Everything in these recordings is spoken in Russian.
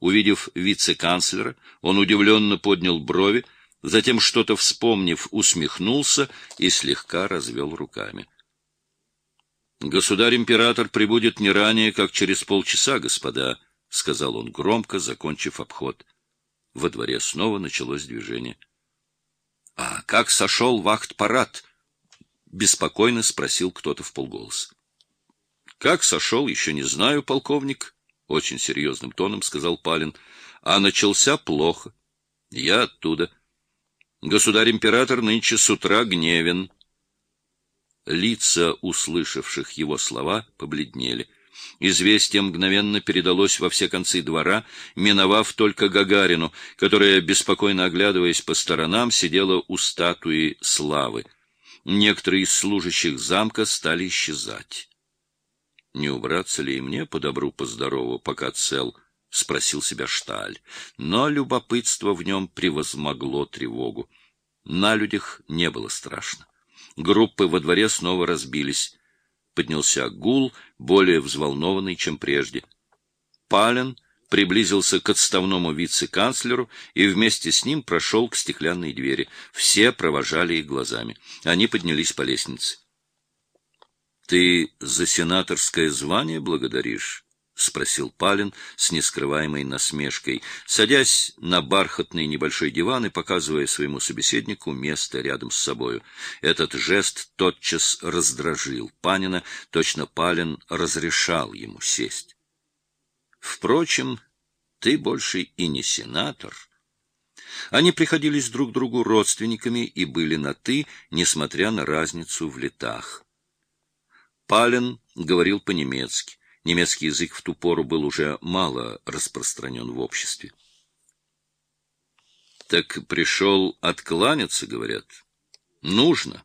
Увидев вице-канцлера, он удивленно поднял брови, затем, что-то вспомнив, усмехнулся и слегка развел руками. — Государь-император прибудет не ранее, как через полчаса, господа, — сказал он громко, закончив обход. Во дворе снова началось движение. — А как сошел вахт-парад? — беспокойно спросил кто-то в полголоса. — Как сошел, еще не знаю, полковник, — очень серьезным тоном сказал Палин. — А начался плохо. Я оттуда. Государь-император нынче с утра гневен. Лица, услышавших его слова, побледнели — Известие мгновенно передалось во все концы двора, миновав только Гагарину, которая, беспокойно оглядываясь по сторонам, сидела у статуи славы. Некоторые из служащих замка стали исчезать. — Не убраться ли и мне по добру, по здорову, пока цел? — спросил себя Шталь. Но любопытство в нем превозмогло тревогу. На людях не было страшно. Группы во дворе снова разбились поднялся гул, более взволнованный, чем прежде. Пален приблизился к отставному вице-канцлеру и вместе с ним прошел к стеклянной двери. Все провожали их глазами. Они поднялись по лестнице. — Ты за сенаторское звание благодаришь? — спросил Палин с нескрываемой насмешкой, садясь на бархатный небольшой диван и показывая своему собеседнику место рядом с собою. Этот жест тотчас раздражил Панина, точно Палин разрешал ему сесть. Впрочем, ты больше и не сенатор. Они приходились друг другу родственниками и были на «ты», несмотря на разницу в летах. Палин говорил по-немецки. Немецкий язык в ту пору был уже мало распространен в обществе. Так пришел откланяться, говорят. Нужно.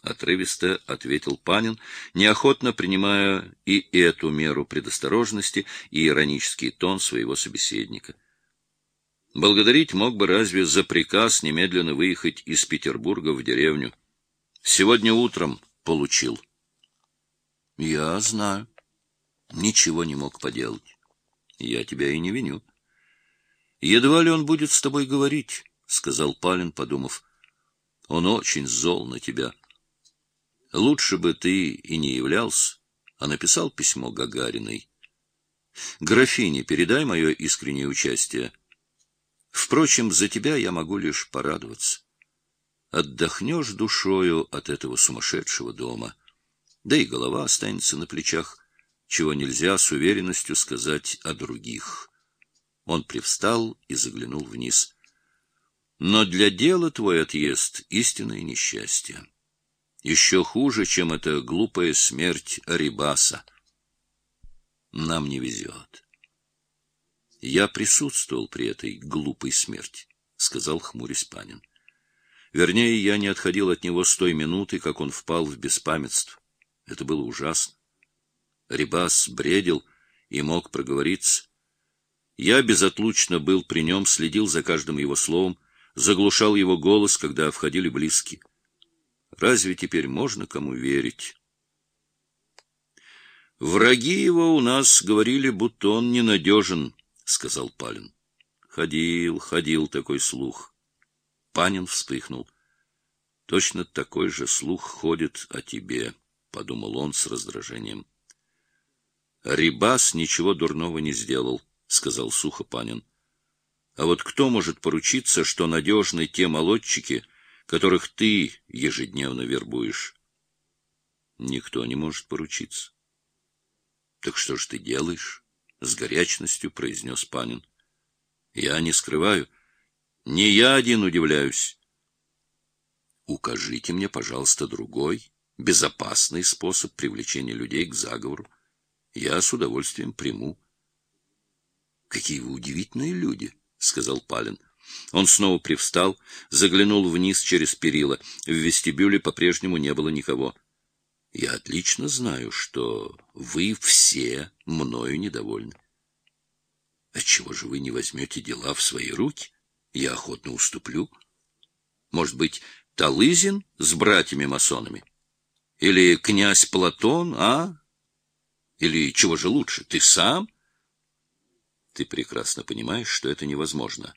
Отрывисто ответил Панин, неохотно принимая и эту меру предосторожности, и иронический тон своего собеседника. Благодарить мог бы разве за приказ немедленно выехать из Петербурга в деревню. Сегодня утром получил. — Я знаю, ничего не мог поделать. Я тебя и не виню. Едва ли он будет с тобой говорить, сказал Палин, подумав. Он очень зол на тебя. Лучше бы ты и не являлся, а написал письмо Гагариной. Графине передай мое искреннее участие. Впрочем, за тебя я могу лишь порадоваться. Отдохнешь душою от этого сумасшедшего дома, да и голова останется на плечах чего нельзя с уверенностью сказать о других. Он привстал и заглянул вниз. Но для дела твой отъезд — истинное несчастье. Еще хуже, чем эта глупая смерть Арибаса. Нам не везет. Я присутствовал при этой глупой смерти, — сказал хмурясь Панин. Вернее, я не отходил от него с той минуты, как он впал в беспамятство. Это было ужасно. Рибас бредил и мог проговориться. Я безотлучно был при нем, следил за каждым его словом, заглушал его голос, когда входили близкие. Разве теперь можно кому верить? Враги его у нас говорили, будто он ненадежен, — сказал Палин. Ходил, ходил такой слух. Панин вспыхнул. Точно такой же слух ходит о тебе, — подумал он с раздражением. Рибас ничего дурного не сделал, сказал сухо Панин. А вот кто может поручиться, что надежны те молодчики, которых ты ежедневно вербуешь? Никто не может поручиться. Так что ж ты делаешь? с горячностью произнес Панин. Я не скрываю, не я один удивляюсь. Укажите мне, пожалуйста, другой безопасный способ привлечения людей к заговору я с удовольствием приму. — Какие вы удивительные люди, — сказал Палин. Он снова привстал, заглянул вниз через перила. В вестибюле по-прежнему не было никого. — Я отлично знаю, что вы все мною недовольны. — Отчего же вы не возьмете дела в свои руки? Я охотно уступлю. Может быть, Талызин с братьями-масонами? Или князь Платон, а? Или чего же лучше, ты сам? Ты прекрасно понимаешь, что это невозможно.